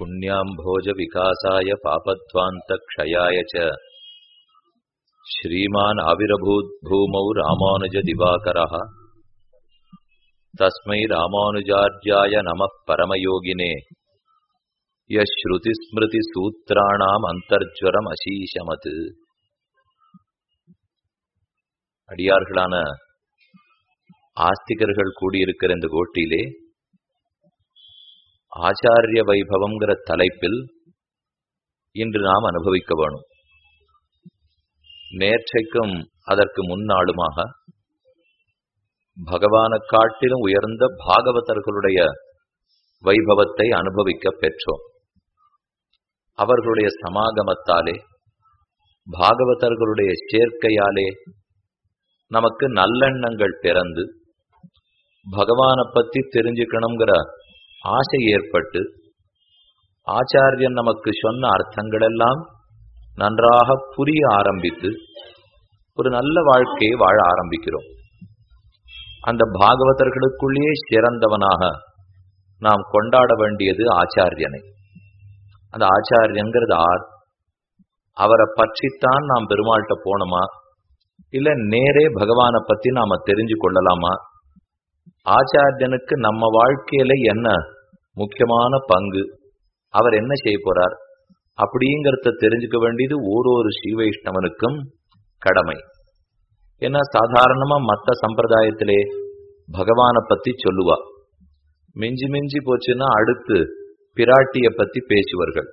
पुण्याम्भोजविकासाय पापध्वान्तक्षयाय च श्रीमान् आविरभूत् भूमौ रामानुजदिवाकरः तस्मै रामानुजार्याय नमः परमयोगिने यः श्रुतिस्मृतिसूत्राणाम् अन्तर्ज्वरमशीशमत् அடியார்களான ஆஸ்திகர்கள் கூடியிருக்கிற இந்த கோட்டிலே ஆச்சாரிய வைபவம்ங்கிற தலைப்பில் இன்று நாம் அனுபவிக்க வேணும். நேற்றைக்கும் அதற்கு முன்னாளுமாக பகவான காட்டிலும் உயர்ந்த பாகவதர்களுடைய வைபவத்தை அனுபவிக்க பெற்றோம். அவர்களுடைய சமாகமத்தாலே பாகவதர்களுடைய சேர்க்கையாலே நமக்கு நல்லெண்ணங்கள் பிறந்து பகவானை பத்தி தெரிஞ்சுக்கணுங்கிற ஆசை ஏற்பட்டு ஆச்சாரியன் நமக்கு சொன்ன அர்த்தங்களெல்லாம் நன்றாக புரிய ஆரம்பித்து ஒரு நல்ல வாழ்க்கையை வாழ ஆரம்பிக்கிறோம். அந்த பாகவதர்களுக்குள்ளேயே சிறந்தவனாக நாம் கொண்டாட வேண்டியது ஆச்சாரியனை. அந்த ஆச்சாரியங்கிறது ஆர்? அவரை பற்றித்தான் நாம் பெருமாள்கிட்ட போனோமா? இல்ல நேரே பகவானை பத்தி நாம தெரிஞ்சு கொள்ளலாமா? ஆச்சாரியனுக்கு நம்ம வாழ்க்கையில என்ன முக்கியமான பங்கு? அவர் என்ன செய்ய போறார்? அப்படிங்கிறத தெரிஞ்சுக்க வேண்டியது ஓரொரு ஸ்ரீவைஷ்ணவனுக்கும் கடமை. ஏன்னா சாதாரணமா மற்ற சம்பிரதாயத்திலே பகவானை பத்தி சொல்லுவா. மிஞ்சி மிஞ்சி போச்சுன்னா அடுத்து பிராட்டிய பத்தி பேசுவார்கள்.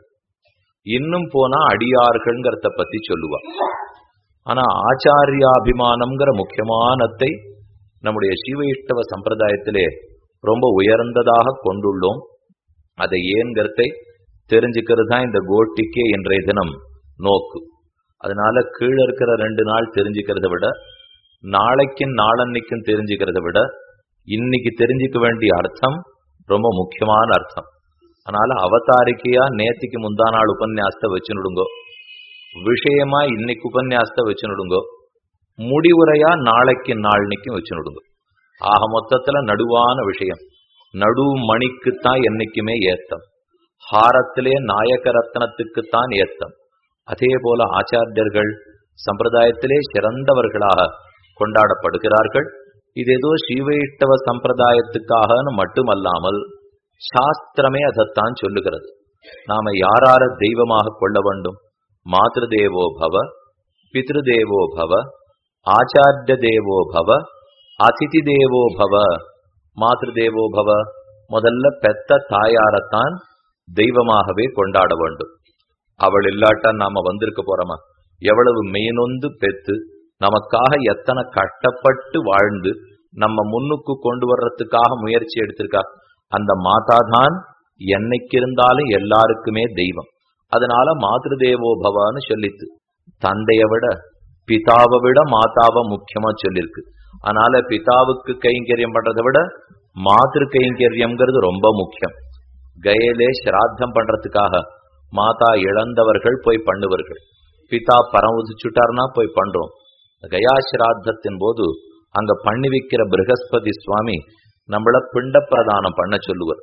இன்னும் போனா அடியார்கள்ங்கிறத பத்தி சொல்லுவா. ஆனா ஆச்சாரியாபிமானம்ங்கிற முக்கியமானத்தை நம்முடைய சீவைஷ்டவ சம்பிரதாயத்திலே ரொம்ப உயர்ந்ததாக கொண்டுள்ளோம். அதை ஏன்கிறதை தெரிஞ்சுக்கிறது தான் இந்த கோட்டிக்கே இன்றைய தினம் நோக்கு. அதனால கீழே இருக்கிற ரெண்டு நாள் தெரிஞ்சுக்கிறத விட நாளைக்கும் நாளன்னைக்கும் தெரிஞ்சுக்கிறத விட இன்னைக்கு தெரிஞ்சுக்க வேண்டிய அர்த்தம் ரொம்ப முக்கியமான அர்த்தம். அதனால அவதாரிக்கையா நேத்திக்கு முந்தா நாள் உபன்யாசத்தை வச்சுனுடுங்கோ. விஷயமா இன்னைக்கு உபன்யாசத்தை வச்சுனுடுங்கோ. முடிவுரையா நாளைக்கு நாள்னிக்கும் வச்சு நடுங்க ஆக மொத்தத்துல நடுவான விஷயம். நடு மணிக்குத்தான் என்னைக்குமே ஏத்தம். ஹாரத்திலே நாயக ரத்னத்துக்குத்தான் ஏத்தம். அதே போல ஆச்சாரியர்கள் சம்பிரதாயத்திலே சிறந்தவர்களாக கொண்டாடப்படுகிறார்கள். இது ஏதோ ஸ்ரீவைஷ்டவ சம்பிரதாயத்துக்காகனு மட்டுமல்லாமல் சாஸ்திரமே அதைத்தான் சொல்லுகிறது. நாம யாரார தெய்வமாக கொள்ள வேண்டும்? மாதேவோ பவ பித்ருதேவோ பவ ஆச்சாரிய தேவோ பவ அதிதி தேவோ பவ மாதேவோ பவ முதல்ல பெத்த தாயாரத்தான் தெய்வமாகவே கொண்டாட வேண்டும். அவள் இல்லாட்டா நாம வந்திருக்க போறோமா? எவ்வளவு மெயினொந்து பெத்து நமக்காக எத்தனை கட்டப்பட்டு வாழ்ந்து நம்ம முன்னுக்கு கொண்டு வர்றதுக்காக முயற்சி எடுத்திருக்கா? அந்த மாதா தான் என்னைக்கு இருந்தாலும் எல்லாருக்குமே தெய்வம். அதனால மாதேவோ பவான்னு சொல்லித்து தந்தைய விட பிதாவை விட மாதாவை முக்கியமா சொல்லியிருக்கு அதனால பிதாவுக்கு கைங்கரியம் பண்றதை விட மாத்திரு கைங்கரியம்ங்கிறது ரொம்ப முக்கியம். கயலே சிராத்தம் பண்றதுக்காக மாதா இழந்தவர்கள் போய் பண்ணுவார்கள். பிதா பரம் உதிச்சுட்டார்னா போய் பண்றோம். கயா சிராத்தத்தின் போது அங்க பண்ணி வைக்கிற பிரகஸ்பதி சுவாமி நம்மள பிண்ட பிரதானம் பண்ண சொல்லுவர்.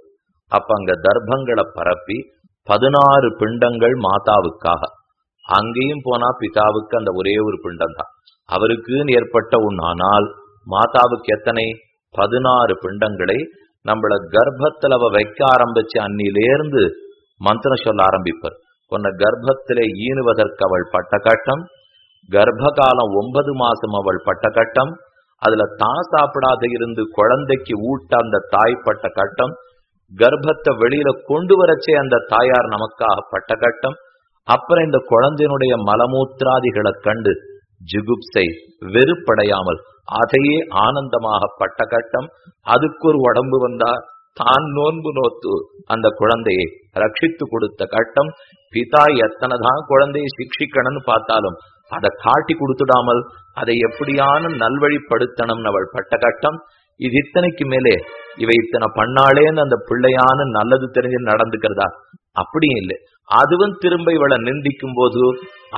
அப்ப அங்க தர்ப்பங்களை பரப்பி பதினாறு பிண்டங்கள் மாதாவுக்காக. அங்கேயும் போனா பிதாவுக்கு அந்த ஒரே ஒரு பிண்டம் தான் அவருக்குன்னு ஏற்பட்ட உன்னானால் மாதாவுக்கு எத்தனை? பதினாறு பிண்டங்களை நம்மள கர்ப்பத்துல அவ வைக்க ஆரம்பிச்ச அன்னிலேருந்து மந்திரம் சொல்ல ஆரம்பிப்பார். உன்னை கர்ப்பத்திலே ஈனுவதற்கு அவள் பட்ட கட்டம் கர்ப்ப காலம் ஒன்பது மாசம் அவள் பட்ட கட்டம் அதுல தான் சாப்பிடாத இருந்து குழந்தைக்கு ஊட்ட அந்த தாய் பட்ட கட்டம் கர்ப்பத்தை வெளியில கொண்டு வரச்சே அந்த தாயார் நமக்காக பட்ட கட்டம் அப்புறம் இந்த குழந்தையினுடைய மலமூத்திராதிகளை கண்டு ஜிகுப்சை வெறுப்படையாமல் அதையே ஆனந்தமாக பட்ட கட்டம். அதுக்கு ஒரு உடம்பு வந்தா தான் நோன்பு நோத்து அந்த குழந்தையை ரட்சித்து கொடுத்த கட்டம். பிதா எத்தனை தான் குழந்தையை சிக்ஷிக்கணும்னு பார்த்தாலும் அதை காட்டி கொடுத்துடாமல் அதை எப்படியான நல்வழிப்படுத்தணும்னு அவள் பட்ட கட்டம். இது இத்தனைக்கு மேலே இவ இத்தனை பண்ணாளேன்னு அந்த பிள்ளையான நல்லது தெரிஞ்சு நடந்துக்கிறதா? அப்படியும் இல்லை. அதுவும் திரும்ப இவளை நிந்திக்கும் போது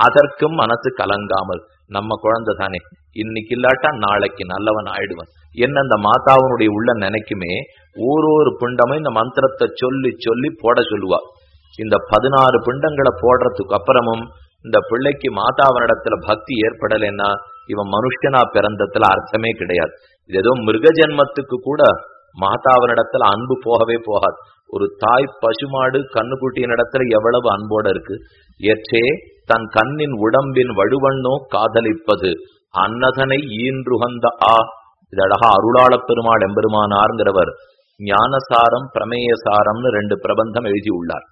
அதற்கும் மனசு கலங்காமல் நம்ம குழந்தை தானே இன்னைக்கு இல்லாட்டா நாளைக்கு நல்லவன் ஆயிடுவன். என்ன அந்த மாதாவனுடைய உள்ள நினைக்குமே ஒரு ஒரு பிண்டமும் இந்த மந்திரத்தை சொல்லி சொல்லி போட சொல்லுவா. இந்த பதினாறு பிண்டங்களை போடுறதுக்கு அப்புறமும் இந்த பிள்ளைக்கு மாதாவனிடத்துல பக்தி ஏற்படலைன்னா இவன் மனுஷனா பிறந்ததுல அர்த்தமே கிடையாது. இது ஏதோ மிருக ஜென்மத்துக்கு கூட மாதாவினிடத்துல அன்பு போகவே போகாது. ஒரு தாய் பசுமாடு கண்ணுக்குட்டியின் இடத்துல எவ்வளவு அன்போட இருக்கு. ஏற்றே தன் கண்ணின் உடம்பின் வழுவண்ணோ காதலிப்பது. அன்னதனை ஈன்றுகந்த ஆ. இது அழகா அருளாள பெருமாள் எம்பெருமானார்ங்கிறவர் ஞானசாரம் பிரமேயசாரம்னு ரெண்டு பிரபந்தம் எழுதி உள்ளார்.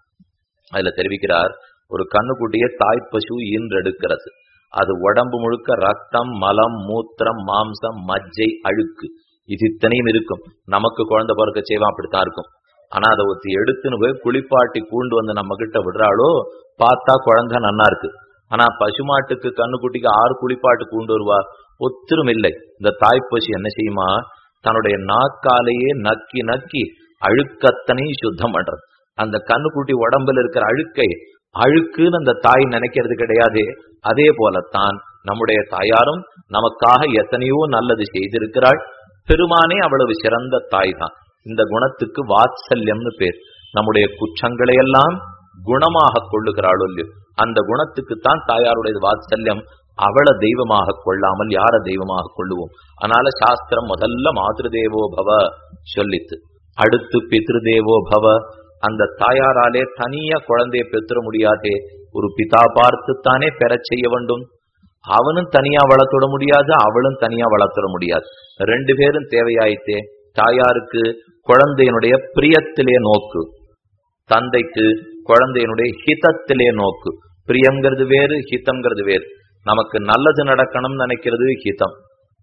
அதுல தெரிவிக்கிறார் ஒரு கண்ணுக்குட்டியை தாய் பசு ஈன்றெடுக்கிறது. அது உடம்பு முழுக்க ரத்தம் மலம் மூத்திரம் மாம்சம் மஜ்ஜை அழுக்கு. இது இத்தனையும் இருக்கும். நமக்கு குழந்தை பிறக்க செய்வான் அப்படித்தான் இருக்கும். ஆனா அதை ஒத்தி எடுத்துன்னு போய் குளிப்பாட்டி கூண்டு வந்து நம்ம கிட்ட விடுறாளோ பார்த்தா குழந்தை நன்னா இருக்கு. ஆனா பசுமாட்டுக்கு கண்ணுக்குட்டிக்கு ஆறு குளிப்பாட்டு கூண்டு வருவா ஒத்திரும் இல்லை. இந்த தாய் என்ன செய்யுமா? தன்னுடைய நாக்காலேயே நக்கி நக்கி அழுக்கத்தனையும் சுத்தம் பண்றது. அந்த கண்ணுக்குட்டி உடம்புல இருக்கிற அழுக்கை அழுக்குன்னு அந்த தாய் நினைக்கிறது கிடையாது. அதே போலத்தான் நம்முடைய தாயாரும் நமக்காக எத்தனையோ நல்லது செய்திருக்கிறாள். பெருமானே அவ்வளவு சிறந்த தாய் தான் இந்த குணத்துக்கு வாத்சல்யம்னு பேர். நம்முடைய குற்றங்களை எல்லாம் குணமாக கொள்ளுகிறாள் அந்த குணத்துக்கு தான் தாயாருடைய வாத்சல்யம். அவளை தெய்வமாக கொள்ளாமல் யார தெய்வமாக கொள்ளுவோம்? அதனால சாஸ்திரம் முதல்ல மாத்ருதேவோ பவ சொல்லித்து அடுத்து பித்ருதேவோ பவ அந்த தாயாராலே தனியா குழந்தைய பெற்ற முடியாதே. ஒரு பிதா பார்த்துத்தானே பெறச் செய்ய வேண்டும். அவனும் தனியா வளர்த்துட முடியாது அவளும் தனியா வளர்த்துட முடியாது. ரெண்டு பேரும் தேவையாயிட்டே தாயாருக்கு குழந்தையினுடைய பிரியத்திலே நோக்கு. தந்தைக்கு குழந்தையினுடைய ஹிதத்திலே நோக்கு. பிரியங்கிறது வேறு ஹிதம்ங்கிறது வேறு. நமக்கு நல்லது நடக்கணும்னு நினைக்கிறது ஹிதம்.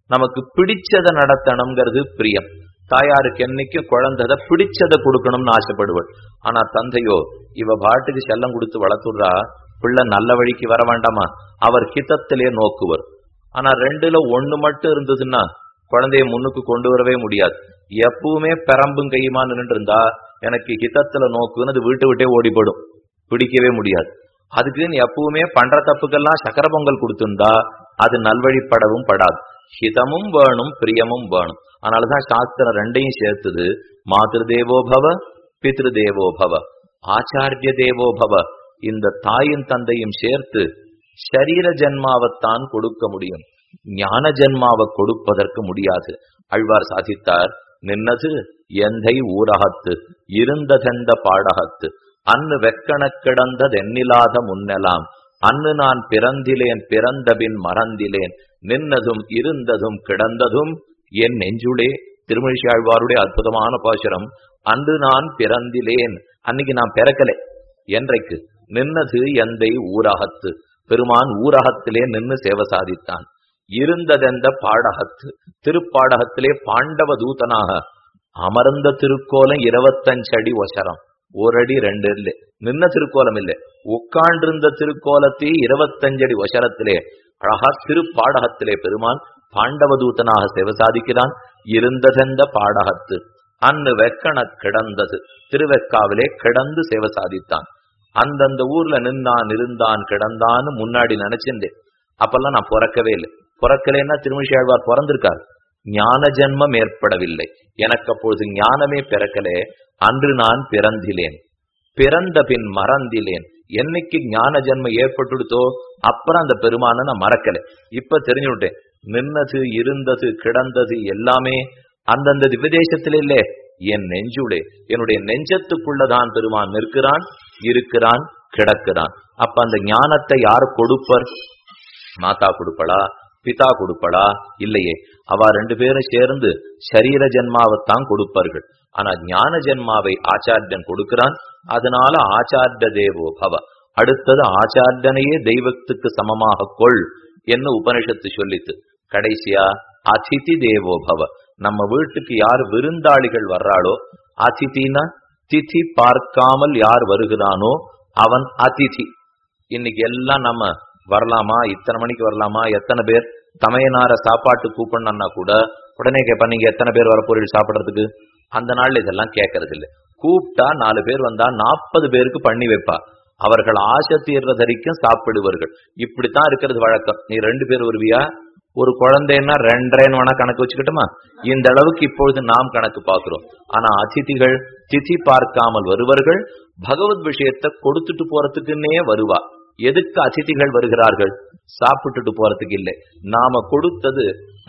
நமக்கு பிடிச்சதை நடத்தணுங்கிறது பிரியம். தாயாருக்கு என்னைக்கும் குழந்தை பிடிச்சதை கொடுக்கணும்னு ஆசைப்படுவள். ஆனா தந்தையோ இவ பாட்டுக்கு செல்லம் கொடுத்து வளர்த்துடுறா பிள்ளை நல்ல வழிக்கு வர வேண்டாமா? அவர் கிட்டத்திலே நோக்குவர். ஆனா ரெண்டுல ஒண்ணு மட்டும் இருந்ததுன்னா குழந்தைய முன்னுக்கு கொண்டு வரவே முடியாது. எப்பவுமே பெரம்பும் கையுமா நின்று இருந்தா எனக்கு ஹிதத்துல நோக்குன்னு அது வீட்டு விட்டே ஓடிப்படும். பிடிக்கவே முடியாது. அதுக்குன்னு எப்பவுமே பண்ற தப்புக்கெல்லாம் சக்கர பொங்கல் கொடுத்துருந்தா அது நல்வழிப்படவும் படாது. ஹிதமும் வேணும் பிரியமும் வேணும். அதனாலதான் சாஸ்திரம் ரெண்டையும் சேர்த்துது. மாத்திரு தேவோ பவ பித்ரு தேவோ பவ. ஆச்சாரிய தேவோ பவ. இந்த தாயும் தந்தையும் சேர்த்து சரீர ஜென்மாவைத்தான் கொடுக்க முடியும். ஞான ஜென்மாவை கொடுப்பதற்கு முடியாது. அழ்வார் சாதித்தார் நின்னது எந்தை ஊரகத்து இருந்ததெந்த பாடகத்து. அன்னு வெக்கண கிடந்ததென்னிலாத முன்னெலாம். அன்னு நான் பிறந்திலேன் பிறந்தபின் மறந்திலேன். நின்னதும் இருந்ததும் கிடந்ததும் என் நெஞ்சுளே திருமணிஷி ஆழ்வாருடைய அற்புதமான பாசுரம் அன்று நான் பிறந்திலேன். அன்னைக்கு நான் பிறக்கலை. என்றைக்கு? நின்னது எந்தை ஊரகத்து. பெருமான் ஊரகத்திலே நின்னு சேவை சாதித்தான். இருந்ததெந்த பாடகத்து. திருப்பாடகத்திலே பாண்டவ தூதனாக. அமர்ந்த திருக்கோலம் இருபத்தஞ்சு அடி ஒசரம். ஒரு அடி ரெண்டு இல்ல. நின்ன திருக்கோலம் இல்லை. உட்காண்டிருந்த திருக்கோலத்தை இருபத்தஞ்சடி ஒசரத்திலே. அழகா திருப்பாடகத்திலே பெருமான் பாண்டவதூதனாக சேவை சாதிக்கிறான். இருந்ததெந்த பாடகத்து. அன்னு வெக்கண கிடந்தது. திருவெக்காவிலே கிடந்து சேவை சாதித்தான். அந்தந்த ஊர்ல நின்றான் இருந்தான் கிடந்தான்னு முன்னாடி நினைச்சிருந்தேன் அப்பெல்லாம் நான் பிறக்கவே இல்லை. பிறக்கலைன்னா திருமிஷாழ்வார் பிறந்திருக்கார். ஞான ஜென்மம் ஏற்படவில்லை. எனக்கு அப்பொழுது ஞானமே பிறக்கலே. அன்று நான் பிறந்திலேன். பிறந்த பின் மறந்திலேன். என்னைக்கு ஞான ஜென்மம் ஏற்பட்டுடுத்தோ அப்புறம் அந்த பெருமான நான் மறக்கல. இப்ப தெரிஞ்சுட்டேன் நின்னது இருந்தது கிடந்தது எல்லாமே அந்தந்த விதேசத்தில் இல்லே என் நெஞ்சுளே என்னுடைய நெஞ்சத்துக்குள்ளதான் பெருமான் நிற்கிறான் இருக்கிறான் கிடக்கிறான். அப்ப அந்த ஞானத்தை யார் கொடுப்பர்? மாதா கொடுப்படா பிதா கொடுப்படா இல்லையே. அவ ரெண்டு பேரும் சேர்ந்து சரீர ஜென்மாவைத்தான் கொடுப்பார்கள். ஆனா ஞான ஜென்மாவை ஆச்சாரியன் கொடுக்கிறான். அதனால ஆச்சாரிய தேவோ பவ. அடுத்தது ஆச்சாரியனையே தெய்வத்துக்கு சமமாக கொள் என்ன உபனிஷத்து சொல்லித்து. கடைசியா அதிதி தேவோபவ நம்ம வீட்டுக்கு யார் விருந்தாளிகள் வர்றாளோ அதிதினா திதி பார்க்காமல் யார் வருகிறானோ அவன் அதிதி. இன்னைக்கு எல்லாம் நம்ம வரலாமா இத்தனை மணிக்கு வரலாமா எத்தனை பேர் தமையனார சாப்பாட்டு கூப்பிடணும்னா கூட உடனே கேட்பா நீங்க எத்தனை பேர் வரப்போறீங்க சாப்பிடறதுக்கு? அந்த நாள்ல இதெல்லாம் கேட்கறது இல்லை கூப்பிட்டா நாலு பேர் வந்தா நாற்பது பேருக்கு பண்ணி வைப்பா. அவர்கள் ஆசை தீர்றது வரைக்கும் சாப்பிடுவார்கள். இப்படித்தான் இருக்கிறது வழக்கம். நீ ரெண்டு பேர் வருவியா? ஒரு குழந்தைன்னா ரெண்டரைன்னு வேணா கணக்கு வச்சுக்கிட்டுமா? இந்த அளவுக்கு இப்பொழுது நாம் கணக்கு பார்க்கிறோம். ஆனா அதிதிகள் திதி பார்க்காமல் வருவர்கள் பகவத் விஷயத்தை கொடுத்துட்டு போறதுக்குன்னே வருவா. எதுக்கு அதிதிகள் வருகிறார்கள்? சாப்பிட்டுட்டு போறதுக்கு இல்லை. நாம கொடுத்தது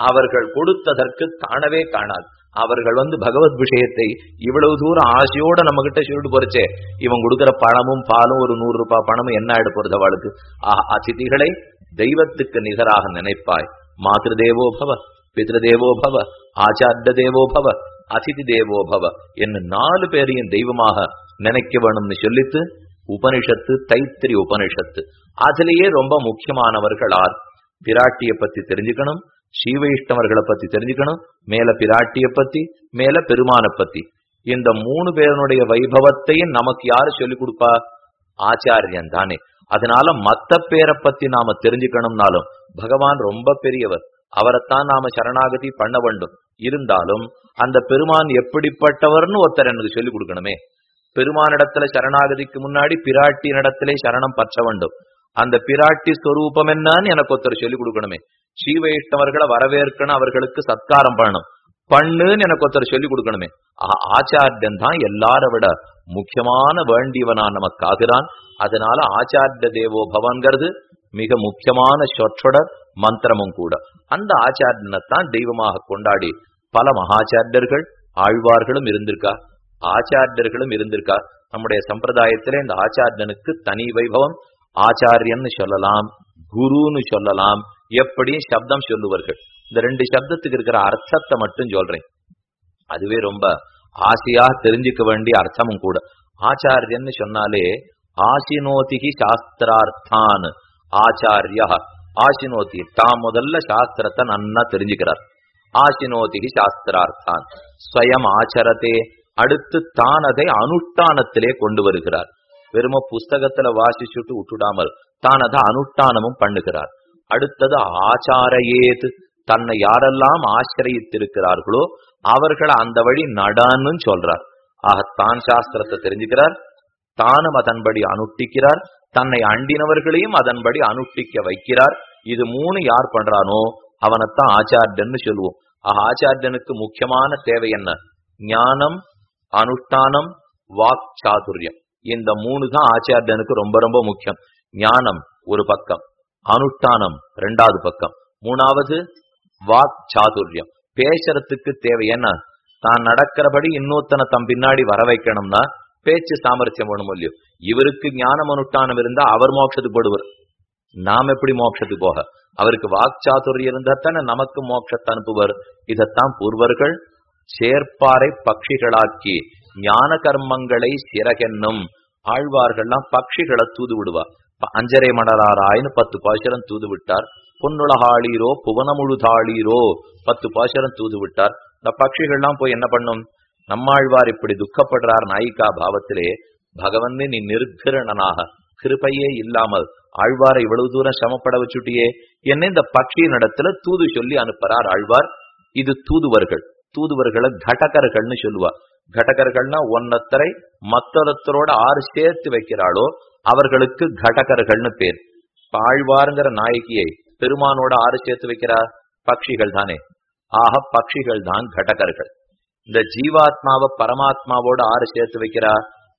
அவர்கள் கொடுத்ததற்கு காணவே காணாது. அவர்கள் வந்து பகவத் விஷயத்தை இவ்வளவு தூரம் ஆசையோட நம்ம கிட்ட சொல்லிட்டு போறச்சே. இவன் கொடுக்குற பணமும் பாலும் ஒரு நூறு ரூபாய் பணமும் என்ன ஆயிட போறது அவளுக்கு? அதிதிகளை தெய்வத்துக்கு நிகராக நினைப்பாய். மாதேவோ பவ பித்ருதேவோ பவ ஆச்சாரிய தேவோ பவ அதிதி தேவோ பவ என்று நாலு பேரையும் தெய்வமாக நினைக்க வேணும்னு சொல்லித்து உபனிஷத்து தைத்திரி உபனிஷத்து. அதுலயே ரொம்ப முக்கியமானவர்களார். பிராட்டியை பிராட்டிய பத்தி தெரிஞ்சுக்கணும் ஸ்ரீவைஷ்ணவர்களை பத்தி தெரிஞ்சுக்கணும் மேல பிராட்டிய பத்தி மேல பெருமான பத்தி. இந்த மூணு பேருடைய வைபவத்தையும் நமக்கு யாரு சொல்லிக் கொடுப்பா? ஆச்சாரியன் தானே. அதனால மத்த பேரை பத்தி நாம தெரிஞ்சுக்கணும்னாலும் பகவான் ரொம்ப பெரியவர். அவரைத்தான் நாம சரணாகதி பண்ண வேண்டும். இருந்தாலும் அந்த பெருமான் எப்படிப்பட்டவர்னு ஒருத்தர் எனக்கு சொல்லிக் கொடுக்கணுமே. பெருமானிடத்துல சரணாகதிக்கு முன்னாடி பிராட்டியினிடத்திலே சரணம் பற்ற வேண்டும். அந்த பிராட்டி ஸ்வரூபம் என்னன்னு எனக்கு ஒருத்தர் சொல்லிக் கொடுக்கணுமே. ஸ்ரீ வைஷ்ணவர்களை வரவேற்கணும் அவர்களுக்கு சத்காரம் பண்ணணும். பண்ணுன்னு எனக்கு ஒருத்தர் சொல்லிக் கொடுக்கணுமே. ஆச்சாரியன் தான் எல்லாரை விட முக்கியமான வேண்டியவனா நமக்கு ஆகிறான். அதனால ஆச்சாரிய தேவோ பவன்கிறது மிக முக்கியமான சொற்றொடர் மந்திரமும் கூட. அந்த ஆச்சாரியனைத்தான் தெய்வமாக கொண்டாடி பல மகாச்சாரியர்கள் ஆழ்வார்களும் இருந்திருக்கா? ஆச்சாரியர்களும் இருந்திருக்கா? நம்முடைய சம்பிரதாயத்திலே இந்த ஆச்சாரியனுக்கு தனி வைபவம் ஆச்சாரியன்னு சொல்லலாம் குருன்னு சொல்லலாம் எப்படியும் சப்தம் சொல்லுவார்கள். இந்த ரெண்டு சப்தத்துக்கு இருக்கிற அர்த்தத்தை மட்டும் சொல்றேன். அதுவே ரொம்ப ஆசையா தெரிஞ்சுக்க வேண்டிய அர்த்தமும் கூட. ஆச்சாரியன்னு சொன்னாலே ஆசினோதிகி சாஸ்திரார்த்தான் ஆச்சாரியா ஆசினோதி. தான் முதல்ல சாஸ்திரத்தை நன்னா தெரிஞ்சுக்கிறார். ஆசினோதிகி சாஸ்திரார்த்தான். ஸ்வயம் ஆச்சரத்தே அடுத்து தான் அதை அனுஷ்டானத்திலே கொண்டு வருகிறார். வெறும புஸ்தகத்துல வாசிச்சுட்டு விட்டுடாமல் தான் அதை அனுஷ்டானமும் பண்ணுகிறார். அடுத்தது ஆச்சாரையேது. தன்னை யாரெல்லாம் ஆசிரியத்திருக்கிறார்களோ அவர்களை அந்த வழி நடான்னு சொல்றார். ஆக தான் சாஸ்திரத்தை தெரிஞ்சுக்கிறார். தானும் அதன்படி அனுஷ்டிக்கிறார் தன்னை அண்டினவர்களையும் அதன்படி அனுஷ்டிக்க வைக்கிறார். இது மூணு யார் பண்றானோ அவனைத்தான் ஆச்சாரியன்னு சொல்லுவோம். ஆக ஆச்சாரியனுக்கு முக்கியமான தேவை என்ன? ஞானம் அனுஷ்டானம் வாக் சாதுரியம். இந்த மூணு தான் ஆச்சாரியனுக்கு ரொம்ப ரொம்ப முக்கியம். ஞானம் ஒரு பக்கம். அனுஷ்டானம் ரெண்டாவது பக்கம். மூணாவது வாக் சாதுரியம் பேசுறதுக்கு தேவை தான் நடக்கிறபடி இன்னொருத்தனை தம் பின்னாடி வர வைக்கணும்னா பேச்சு சாமர்த்தியம் வேணும் இல்லையோ. இவருக்கு ஞானம் அனுஷ்டானம் இருந்தா அவர் மோட்சத்துக்கு போடுவர். நாம் எப்படி மோட்சத்துக்கு போக? அவருக்கு வாக்சாதுரியம் இருந்தா தானே நமக்கு மோட்சத்தை அனுப்புவர். இதைத்தான் பூர்வர்கள் சேர்ப்பாரை பட்சிகளாக்கி ஞான கர்மங்களை சிறகென்னும் ஆழ்வார்கள்லாம் பட்சிகளை தூது விடுவா அஞ்சரை மடலாராயின்னு பத்து பாசுரம் தூது விட்டார் பொன்னுலகாளீரோ புவனமுழுதாளீரோ பத்து பாசுரம் தூது விட்டார் இந்த பட்சிகள்லாம் போய் என்ன பண்ணும்? நம்மாழ்வார் இப்படி துக்கப்படுறார் நாயிக்கா பாவத்திலே. பகவந்தே நீ நிர்கிரணனாக கிருப்பையே இல்லாமல் ஆழ்வாரை இவ்வளவு தூரம் சமப்பட வச்சுட்டியே. என்ன இந்த பட்சியின் இடத்துல தூது சொல்லி அனுப்புறார் ஆழ்வார். இது தூதுவர்கள். தூதுவர்களை கடகர்கள்னு சொல்லுவா. கடகர்கள்னா ஒன்னத்தரை மத்தொருத்தரோட ஆறு சேர்த்து வைக்கிறாளோ அவர்களுக்கு கடகர்கள்னு பேர். ஆழ்வாருங்கிற நாயகியை பெருமானோட ஆறு சேர்த்து வைக்கிறார். பட்சிகள் தானே. ஆக பட்சிகள் தான் கடகர்கள் இந்த ஜீவாத்மாவை பரமாத்மாவோட ஆறு சேர்த்து வைக்கிறா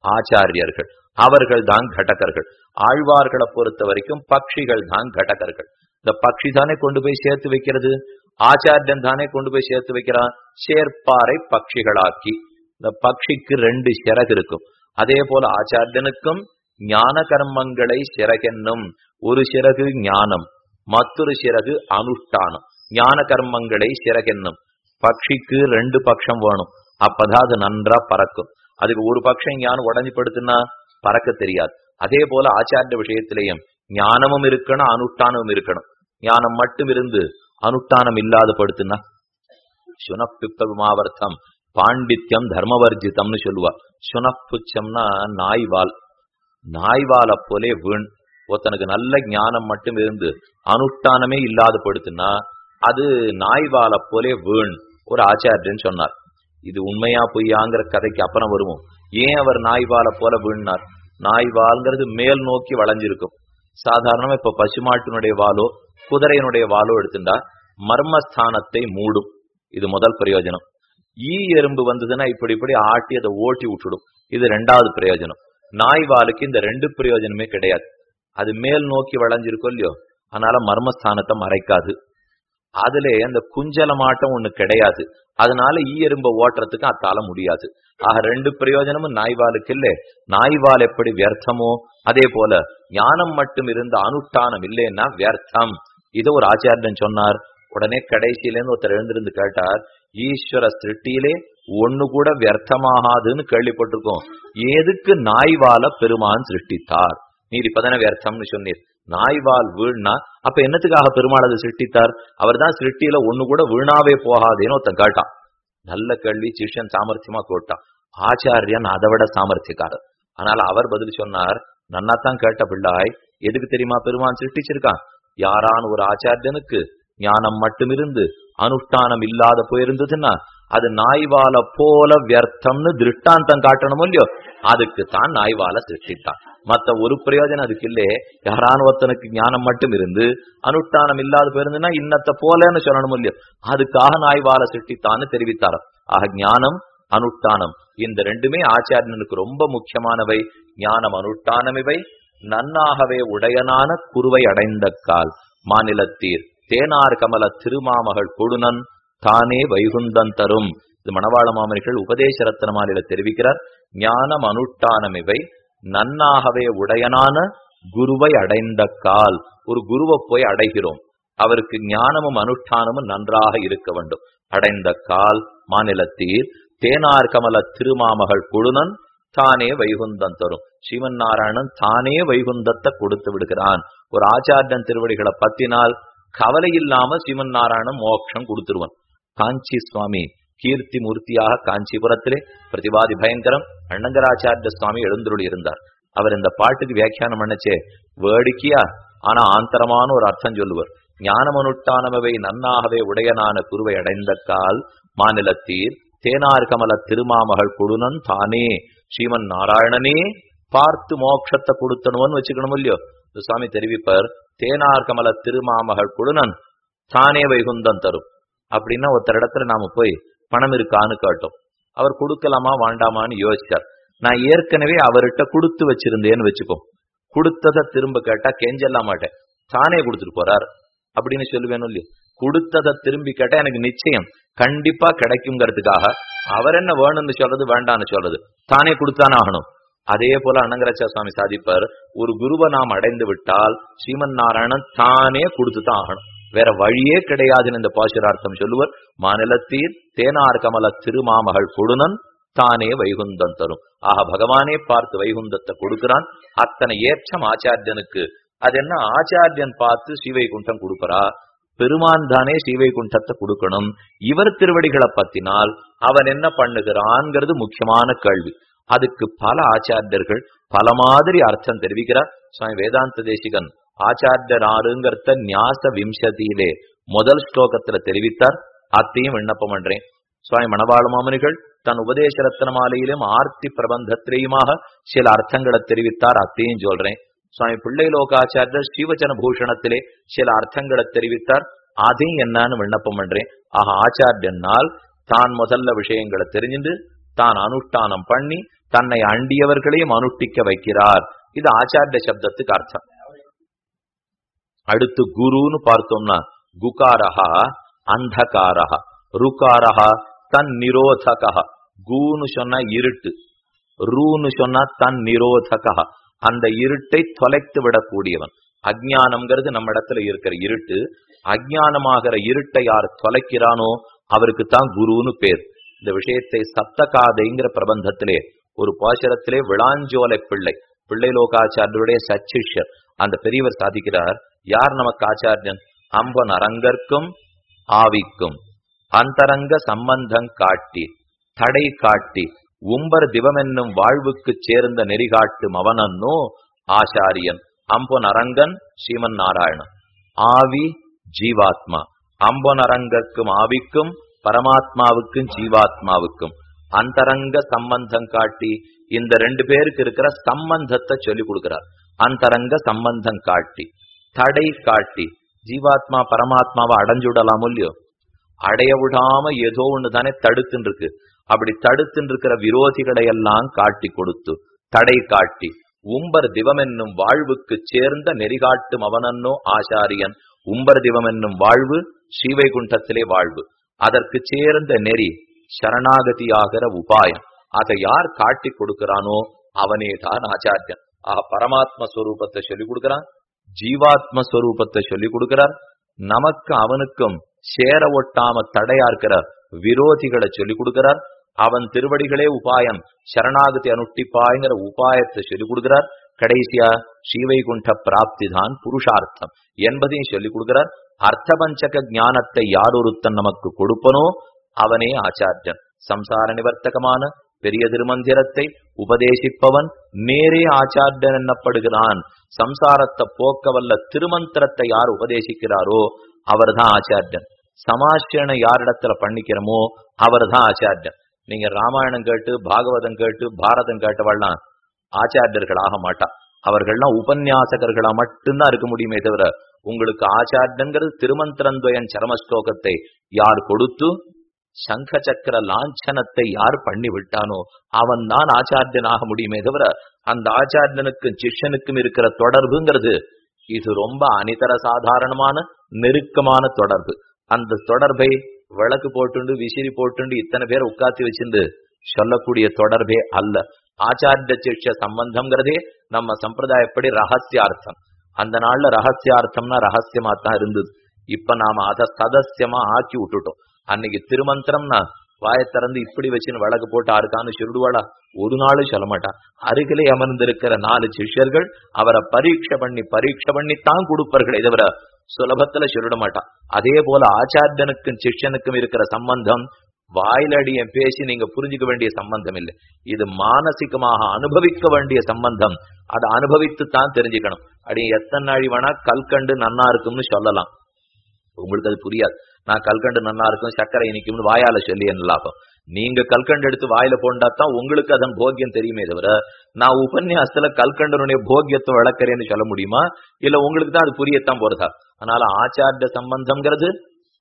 ஆச்சாரியர்கள். அவர்கள் தான் கடகர்கள் ஆழ்வார்களை பொறுத்த வரைக்கும் பட்சிகள் தான் கடகர்கள் இந்த பட்சி தானே கொண்டு போய் சேர்த்து வைக்கிறது? ஆச்சாரியன் தானே கொண்டு போய் சேர்த்து வைக்கிறான்? சேர்ப்பாரை பட்சிகளாக்கி இந்த பக்ஷிக்கு ரெண்டு சிறகு இருக்கும். அதே போல ஆச்சாரியனுக்கும் ஞான கர்மங்களை சிறகென்னும். ஒரு சிறகு ஞானம் மற்றொரு சிறகு அனுஷ்டானம். ஞான கர்மங்களை சிறகென்னும். பக்ஷிக்கு ரெண்டு பட்சம் வேணும். அப்பதான் அது நன்றா பறக்கும். அதுக்கு ஒரு பட்சம் ஞானம் உடஞ்சு படுத்துனா பறக்க தெரியாது. அதே போல ஆச்சாரிய விஷயத்திலையும் ஞானமும் இருக்கணும் அனுஷ்டானமும் இருக்கணும். ஞானம் மட்டும் இருந்து அனுஷ்டானம் இல்லாத படுத்துனா சுனப்புத்தமாவர்த்தம் பாண்டித்யம் தர்மவர்ஜிதம்னு சொல்லுவா. சுனப்புச்சம்னா நாய்வால். நாய்வாலை போலே வீண். ஒருத்தனுக்கு நல்ல ஞானம் மட்டும் இருந்து அனுஷ்டானமே இல்லாத படுத்துனா அது நாய்வாலை போலே வீண். ஒரு ஆச்சாரியன்னு சொன்னார். இது உண்மையா பொய்யாங்கிற கதைக்கு அப்புறம் வருவோம். ஏன் அவர் நாய்வாலை போல வீழ்னார் நாய்வால்ங்கிறது மேல் நோக்கி வளைஞ்சிருக்கும். சாதாரணமா இப்ப பசுமாட்டினுடைய வாலோ குதிரையினுடைய வாலோ எடுத்துட்டா மர்மஸ்தானத்தை மூடும். இது முதல் பிரயோஜனம். ஈ எறும்பு வந்ததுன்னா இப்படி இப்படி ஆட்டி அதை ஓட்டி விட்டுடும். இது ரெண்டாவது பிரயோஜனம். நாய்வாலுக்கு இந்த ரெண்டு பிரயோஜனமே கிடையாது. அது மேல் நோக்கி வளைஞ்சிருக்கோ இல்லையோ அதனால மர்மஸ்தானத்தை மறைக்காது. அதுல அந்த குஞ்சலமாட்டம் ஒண்ணு கிடையாது. அதனால ஈ எறும்ப ஓட்டுறதுக்கு அத்தால முடியாது. ஆக ரெண்டு பிரயோஜனமும் நாய்வாலுக்கு இல்ல. நாய்வால் எப்படி வியர்த்தமோ அதே போல ஞானம் மட்டும் இருந்த அனுஷ்டானம் இல்லைன்னா வியர்த்தம். இதை ஒரு ஆச்சாரியன் சொன்னார். உடனே கடைசியிலேருந்து ஒருத்தர் எழுந்திருந்து கேட்டார். ஈஸ்வர சிருஷ்டியிலே ஒண்ணு கூட வியர்த்தமாகாதுன்னு கேள்விப்பட்டிருக்கோம். எதுக்கு நாய்வால பெருமான் சிருஷ்டித்தார்? நீர் இப்பதானே வியர்த்தம்னு சொன்னீர். நாய்வால் வீழ்னா அப்ப என்னத்துக்காக பெருமாள் அதை சிருஷ்டித்தார்? அவர் தான் சிருஷ்டியில ஒண்ணு கூட வீணாவே போகாதேன்னு ஒருத்தன் கேட்டான். நல்ல கேள்வி சிஷ்யன் சாமர்த்தியமா கேட்டான். ஆச்சாரியன் அதை விட சாமர்த்தியக்காரர். அதனால அவர் பதில் சொன்னார் நன்னாத்தான் கேட்ட பிள்ளாய் எதுக்கு தெரியுமா பெருமான் சிருஷ்டிச்சிருக்கான்? யாரான ஒரு ஆச்சாரியனுக்கு ஞானம் மட்டும் இருந்து அனுஷ்டானம் இல்லாத போயிருந்ததுன்னா அது நாய்வால போல வியர்த்தம்னு திருஷ்டாந்தம் காட்டணும் இல்லையோ? அதுக்கு தான் நாய்வால சிருஷ்டித்தான். மத்த ஒரு பிரயோஜனம் அதுக்கு இல்லையே யாரான ஒருத்தனுக்கு ஞானம் மட்டும் இருந்து அனுஷ்டானம் இல்லாத போயிருந்துன்னா இன்னத்த போலன்னு சொல்லணும் இல்லையோ? அதுக்காக நாய்வால சிருஷ்டித்தான்னு தெரிவித்தார். ஆக ஞானம் அனுஷ்டானம் இந்த ரெண்டுமே ஆச்சாரியனுக்கு ரொம்ப முக்கியமானவை. ஞானம் அனுஷ்டானம் இவை. நன்னாகவே உடையனான குருவை அடைந்த கால். மாநிலத்தீர். தேனார் கமல திருமாமகள் கொடுனன் தானே வைகுந்தன் தரும். இது மணவாள மாமனிகள் உபதேச ரத்ன மாநில தெரிவிக்கிறார். ஞானம் அனுஷ்டானம் இவை. நன்னாகவே உடையனான குருவை அடைந்த கால். ஒரு குருவை போய் அடைகிறோம். அவருக்கு ஞானமும் அனுஷ்டானமும் நன்றாக இருக்க வேண்டும். அடைந்த கால் மாநிலத்தீர் தேனார் கமல திருமாமகள் குழுனன் தானே வைகுந்தம் தரும். ஸ்ரீமன் நாராயணன் தானே வைகுந்தத்தை கொடுத்து விடுகிறான். ஒரு ஆச்சாரியன் திருவடிகளை பத்தினால் கவலை இல்லாம ஸ்ரீமன் நாராயணன் மோட்சம் கொடுத்துருவன். காஞ்சி சுவாமி கீர்த்தி மூர்த்தியாக காஞ்சிபுரத்திலே பிரதிபாதி பயங்கரம் அண்ணங்கராச்சாரிய சுவாமி எழுந்துருளி இருந்தார். அவர் இந்த பாட்டுக்கு வியாக்கியானம் பண்ணச்சே வேடிக்கையா? ஆனா ஆந்தரமான ஒரு அர்த்தம் சொல்லுவார். ஞானமனுட்டானவை நன்னாகவே உடையனான குருவை அடைந்த கால் மாநிலத்தீர் தேனார் கமல திருமாமகள் குடுனன் தானே ஸ்ரீமன் நாராயணனே பார்த்து மோட்சத்தை கொடுத்தணும்னு வச்சுக்கணும் இல்லையோ சுவாமி தெரிவிப்பார் தேனார் கமல திருமாமகள் கொடுனன் தானே வைகுந்தம் தரும். அப்படின்னா ஒருத்தர் இடத்துல நாம போய் பணம் இருக்கான்னு காட்டும். அவர் கொடுக்கலாமா வேண்டாமான்னு யோசிச்சார். நான் ஏற்கனவே அவர்கிட்ட கொடுத்து வச்சிருந்தேன்னு வச்சுக்கோ. கொடுத்ததை திரும்ப கேட்டா கெஞ்சல்ல மாட்டேன். தானே கொடுத்துட்டு போறார் அப்படின்னு சொல்லுவேணும் இல்லையா. கொடுத்ததை திரும்பி கேட்டா எனக்கு நிச்சயம் கண்டிப்பா கிடைக்குங்கிறதுக்காக அவர் என்ன வேணும்னு சொல்றது வேண்டாம்னு சொல்றது. தானே கொடுத்தானே ஆகணும். அதே போல அனங்கராச்சா சுவாமி சாதிப்பார் ஒரு குருவை நாம் அடைந்து விட்டால் ஸ்ரீமன் நாராயணன் தானே கொடுத்துதான் ஆகணும். வேற வழியே கிடையாதுன்னு இந்த பாசுரார்த்தம் சொல்லுவர். மாநிலத்தீர் தேனார் கமல திருமாமகள் கொடுனன் தானே வைகுந்தம் தரும். ஆக பகவானே பார்த்து வைகுந்தத்தை கொடுக்கிறான். அத்தனை ஏற்றம் ஆச்சாரியனுக்கு. அது என்ன ஆச்சாரியன் பார்த்து ஸ்ரீவைகுண்டம் கொடுப்பரா? பெருமான் தானே ஸ்ரீவைகுண்டத்தை கொடுக்கணும். இவர் திருவடிகளை பத்தினால் அவன் என்ன பண்ணுகிறான்ங்கிறது முக்கியமான கேள்வி. அதுக்கு பல ஆச்சாரியர்கள் பல மாதிரி அர்த்தம் தெரிவிக்கிறார். சுவாமி வேதாந்த தேசிகன் ஆச்சாரியர் ஆறுங்கிறத நியாச விம்சதியிலே முதல் ஸ்லோகத்துல தெரிவித்தார். அத்தையும் விண்ணப்பம் பண்றேன். சுவாமி மணவாள மாமனிகள் தன் உபதேச ரத்னமாலையிலும் ஆர்த்தி பிரபந்தத்திலேயுமாக சில அர்த்தங்களை தெரிவித்தார். அத்தையும் சொல்றேன். சுவாமி பிள்ளை லோகாச்சாரியர் ஸ்ரீவச்சன பூஷணத்திலே சில அர்த்தங்களை தெரிவித்தார். அதையும் என்னன்னு விண்ணப்பம் பண்றேன். ஆக ஆச்சாரியனால் தான் முதல்ல விஷயங்களை தெரிஞ்சுட்டு தான் அனுஷ்டானம் பண்ணி தன்னை அண்டியவர்களையும் அனுஷ்டிக்க வைக்கிறார். இது ஆச்சாரிய சப்தத்துக்கு அர்த்தம். அடுத்து குருன்னு பார்த்தோம்னா குகாரஹா அந்தகாரஹா. ருகாரஹா தன் நிரோதகா கூன்னு சொன்னா இருட்டு. ரூன்னு சொன்னா தன் நிரோதகா அந்த இருட்டை தொலைத்து விடக்கூடியவன். அஜ்ஞானம்ங்கிறது நம்ம இடத்துல இருக்கிற இருட்டு. அஜ்ஞானமாகிற இருட்டை யார் தொலைக்கிறானோ அவருக்கு தான் குருன்னு பேர். இந்த விஷயத்தை சப்தகாதைங்கிற பிரபந்தத்திலே ஒரு பாசுரத்திலே விளாஞ்சோலை பிள்ளை பிள்ளை லோகாச்சாரியருடைய சச்சிஷ்யர். அந்த பெரியவர் சாதிக்கிறார் யார் நமக்கு ஆச்சாரியன்? அம்பன் அரங்கற்கும் ஆவிக்கும். அந்தரங்க சம்பந்தம் காட்டி தடை காட்டி உம்பர் திவமென்னும் வாழ்வுக்கு சேர்ந்த நெறிகாட்டும் அவனன்னோ ஆச்சாரியன். அம்பொன் அரங்கன் ஸ்ரீமன் நாராயணன். ஆவி ஜீவாத்மா. அம்பொன் அரங்கற்கும் ஆவிக்கும் பரமாத்மாவுக்கும் ஜீவாத்மாவுக்கும். அந்தரங்க சம்பந்தம் காட்டி இந்த ரெண்டு பேருக்கு இருக்கிற சம்பந்தத்தை சொல்லி கொடுக்கிறார். அந்தரங்க சம்பந்தம் காட்டி தடை காட்டி ஜீவாத்மா பரமாத்மாவை அடைஞ்சுடலாம் இல்லையோ? அடைய விடாம ஏதோ ஒண்ணு தானே தடுத்துன்னு இருக்கு அப்படி தடுத்துன்னு இருக்கிற விரோதிகளை எல்லாம் காட்டி கொடுத்து தடை காட்டி உம்பர் திவம் என்னும் வாழ்வுக்கு சேர்ந்த நெறிகாட்டும் அவனன்னோ ஆச்சாரியன் உம்பர் திவம் என்னும் வாழ்வு ஸ்ரீவைகுண்டத்திலே வாழ்வு. அதற்கு சேர்ந்த நெறி சரணாகதியாகிற உபாயம். அதை யார் காட்டி கொடுக்கிறானோ அவனே தான் ஆச்சாரியன். ஆஹ் பரமாத்ம ஸ்வரூபத்தை சொல்லிக் கொடுக்கிறான். ஜீவாத்ம ஸ்வரூபத்தை சொல்லிக் கொடுக்கிறார். நமக்கு அவனுக்கும் சேர ஒட்டாம தடையா இருக்கிற விரோதிகளை சொல்லிக் கொடுக்கிறார். அவன் திருவடிகளே உபாயம் சரணாகதி அனுட்டிப்பாய்ங்கிற உபாயத்தை சொல்லிக் கொடுக்கிறார். கடைசியா ஸ்ரீவைகுண்ட பிராப்தி தான் புருஷார்த்தம் என்பதையும் சொல்லிக் கொடுக்கிறார். அர்த்தபஞ்சக ஞானத்தை யார் ஒருத்தன் நமக்கு கொடுப்பனோ அவனே ஆச்சாரியன். சம்சார நிவர்த்தகமான பெரிய திருமந்திரத்தை உபதேசிப்பவன் நேரே ஆச்சாரியன் என்னப்படுகிறான். சம்சாரத்தை போக்கவல்ல திருமந்திரத்தை யார் உபதேசிக்கிறாரோ அவர்தான் ஆச்சாரியன். சமாஷனை யாரிடத்துல பண்ணிக்கிறோமோ அவர்தான் ஆச்சாரியன். நீங்க ராமாயணம் கேட்டு பாகவதம் கேட்டு பாரதம் கேட்டவெல்லாம் ஆச்சாரியர்கள் ஆக மாட்டா. அவர்கள்லாம் உபன்யாசகர்களா மட்டும்தான் இருக்க முடியுமே தவிர உங்களுக்கு ஆச்சாரியங்கிறது திருமந்திரந்தோயன் சரமஸ்லோகத்தை யார் கொடுத்து சங்க சக்கர லாஞ்சனத்தை யார் பண்ணி விட்டானோ அவன் தான் ஆச்சாரியனாக முடியுமே தவிர அந்த ஆச்சாரியனுக்கும் சிஷ்யனுக்கும் இருக்கிற தொடர்புங்கிறது இது ரொம்ப அனிதர சாதாரணமான நெருக்கமான தொடர்பு. அந்த தொடர்பை விளக்கு போட்டுண்டு விசிறி போட்டுண்டு இத்தனை பேர் உட்காத்தி வச்சிருந்து சொல்லக்கூடிய தொடர்பே அல்ல. ஆச்சாரிய சிஷ்ய சம்பந்தம்ங்கிறதே நம்ம சம்பிரதாயப்படி ரகசியார்த்தம். அந்த நாள்ல ரகசியார்த்தம்னா ரகசியமா தான் இருந்தது. இப்ப நாம அதை சதசியமா ஆக்கி விட்டுட்டோம். அன்னைக்கு திருமந்திரம்னா வாயை திறந்து இப்படி வச்சுன்னு வழக்கு போட்டு ஆருக்கான்னு சொல்லிடுவாளா? ஒரு நாளும் சொல்ல மாட்டான் அருகிலே அமர்ந்திருக்கிற நாலு சிஷ்யர்கள் அவரை பரீட்சை பண்ணி பரீட்சை பண்ணித்தான் கொடுப்பார்களே தவிர சுலபத்துல சொல்லிட மாட்டான் அதே போல ஆச்சாரியனுக்கும் சிஷ்யனுக்கும் இருக்கிற சம்பந்தம் வாயிலடிய பேசி நீங்க புரிஞ்சுக்க வேண்டிய சம்பந்தம் இல்லை. இது மானசிகமாக அனுபவிக்க வேண்டிய சம்பந்தம். அதை அனுபவித்து தான் தெரிஞ்சுக்கணும். அடி எத்தனை நாழி வேணா கல்கண்டு நன்னா இருக்கும்னு சொல்லலாம். உங்களுக்கு அது புரியாது. நான் கல்கண்டு நன்னா இருக்கும் சர்க்கரை இனிக்கும்னு வாயால சொல்லி என்ன லாபம்? நீங்க கல்கண்டு எடுத்து வாயில போண்டா தான் உங்களுக்கு அதன் போக்கியம் தெரியுமே தவிர நான் உபன்யாசத்துல கல்கண்டனுடைய போக்கியத்தை வளர்க்கறேன்னு சொல்ல முடியுமா? இல்ல உங்களுக்கு தான் அது புரியத்தான் போறதா? அதனால ஆச்சாரிய சம்பந்தம்ங்கிறது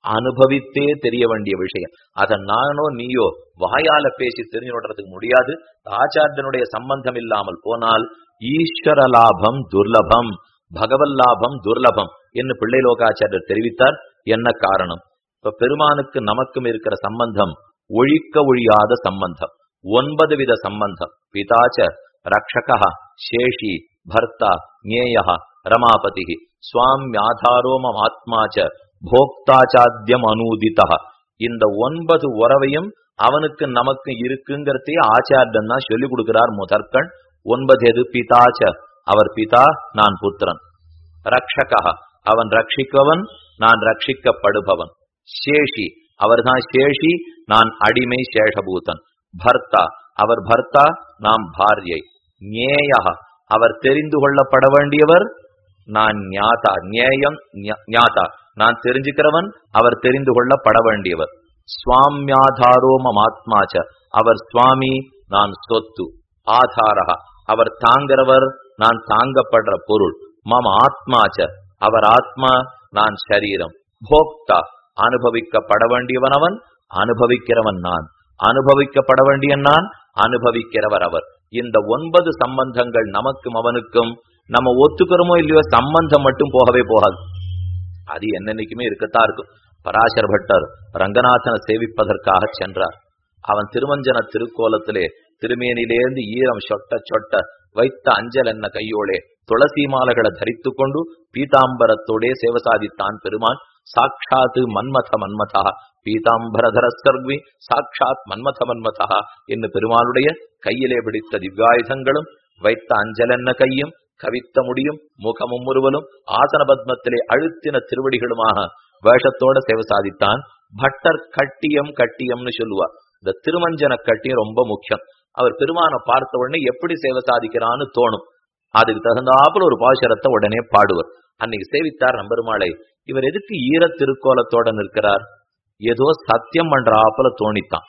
அனுபவித்தே தெரிய வேண்டிய விஷயம். அதை நானோ நீயோ வாயால பேசி தெரிஞ்சு விடுறதுக்கு முடியாது. ஆச்சாரியனுடைய சம்பந்தம் இல்லாமல் போனால் ஈஸ்வர லாபம் துர்லபம் பகவல் லாபம் துர்லபம் என்று பிள்ளை லோகாச்சாரியர் தெரிவித்தார். என்ன காரணம்? இப்ப பெருமானுக்கு நமக்கும் இருக்கிற சம்பந்தம் ஒழிக்க ஒழியாத சம்பந்தம். ஒன்பது வித சம்பந்தம். பிதாச்ச ரக்ஷகா சேஷி பர்த்தா ஞேயா ரமாபதி சுவாமியாதாரோமம் ஆத்மாச்ச போக்தாச்சாத்தியம் அனூதிதா இந்த ஒன்பது உறவையும் அவனுக்கு நமக்கு இருக்குங்கிறதே ஆச்சாரியன் தான் சொல்லிக் கொடுக்கிறார் முதற்கண். ஒன்பது எது? பிதாச்ச. அவர் பிதா நான் புத்திரன். ரக்ஷகா அவன் ரட்சிக்கவன் நான் ரட்சிக்கப்படுபவன். சேஷி. அவர்தான் சேஷி நான் அடிமை சேஷபூதன். பர்த்தா. அவர் பர்த்தா நாம் பாரியை. ஞேயா அவர் தெரிந்து கொள்ளப்பட வேண்டியவர் நான் ஞாதா. ஞேயம் ஞாதா. நான் தெரிஞ்சுக்கிறவன் அவர் தெரிந்து கொள்ளப்பட வேண்டியவர். சுவாமியாதாரோமம் ஆத்மாச்ச அவர் சுவாமி நான் சொத்து. ஆதாரா அவர் தாங்கிறவர் நான் தாங்கப்படுற பொருள். மம ஆத்மாச்ச அவர் ஆத்மா நான் சரீரம். போக்தா. அனுபவிக்கப்பட வேண்டியவன் அவன் அனுபவிக்கிறவன் நான். அனுபவிக்கப்பட வேண்டிய நான் அனுபவிக்கிறவர் அவர். இந்த ஒன்பது சம்பந்தங்கள் நமக்கும் அவனுக்கும் நம்ம ஒத்துக்கிறோமோ இல்லையோ சம்பந்தம் மட்டும் போகவே போகாது. அது என்னன்னைக்குமே இருக்கத்தான் இருக்கும். பராசர பட்டர் ரங்கநாதனை சேவிப்பதற்காக சென்றார். அவன் திருமஞ்சன திருக்கோலத்திலே திருமேனிலேந்து ஈரம் சொட்ட சொட்ட வைத்த அஞ்சல் என்ன கையோளே துளசி மாலைகளை தரித்து கொண்டு பீதாம்பரத்தோடே சேவசாதித்தான் பெருமான் சாட்சாத்து மன்மத மன்மதா பீதாம்பரதர சர்வி சாட்சாத் மன்மத மன்மதா என்று பெருமாளுடைய கையிலே பிடித்த திவ்யாயுதங்களும் வைத்த அஞ்சலென்ன கையும் கவித்த முடியும் முகமும் முருவலும் ஆசன பத்மத்திலே அழுத்தின திருவடிகளுமாக வேஷத்தோட சேவை சாதித்தான் பட்டர் கட்டியம் கட்டியம்னு சொல்லுவா இந்த திருமஞ்சன கட்டியம் ரொம்ப முக்கியம் அவர் பெருமானை பார்த்த உடனே எப்படி சேவை சாதிக்கிறான்னு தோணும் அதுக்கு தகுந்தாப்புல ஒரு பாசுரத்தை உடனே பாடுவர் அன்னைக்கு சேவித்தார் நம்பெருமாளை இவர் எதுக்கு ஈர திருக்கோலத்தோட நிற்கிறார்? ஏதோ சத்தியம் பண்றாப்புல தோணித்தான்.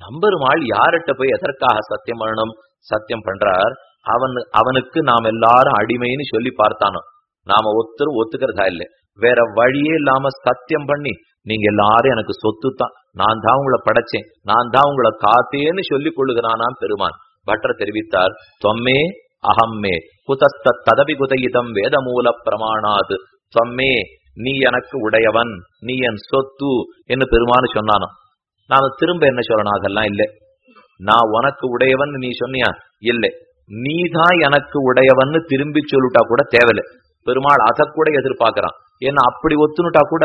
நம்பெருமாள் யார்கிட்ட போய் எதற்காக சத்தியம் பண்ணணும்? சத்தியம் பண்றார். அவன் அவனுக்கு நாம் எல்லாரும் அடிமைன்னு சொல்லி பார்த்தானோ? நாம ஒருத்தர் ஒத்துக்கிறதா இல்லை. வேற வழியே இல்லாம சத்தியம் பண்ணி நீங்க எல்லாரும் எனக்கு சொத்து தான் நான் தான் உங்களை படைச்சேன். நான் தான் உங்களை காத்தேன்னு சொல்லிக் கொள்ளுகிறானாம் பெருமான். பட்டர் தெரிவித்தார் தொம்மே அகம்மே குதஸ்த ததபி குதயிதம் வேதமூல பிரமாணாது. சம்மே நீ எனக்கு உடையவன் நீ என் சொத்து என்று பெருமானு சொன்னானோ நாம திரும்ப என்ன சொல்லணும்? அதெல்லாம் இல்லை. நான் உனக்கு உடையவன் நீ சொன்னியா? இல்லை. நீதான் எனக்கு உடையவன்னு திரும்பி சொல்லிட்டா கூட தேவையில்லை. பெருமாள் அதை கூட எதிர்பார்க்கிறான். ஏன்னா அப்படி ஒத்துனுட்டா கூட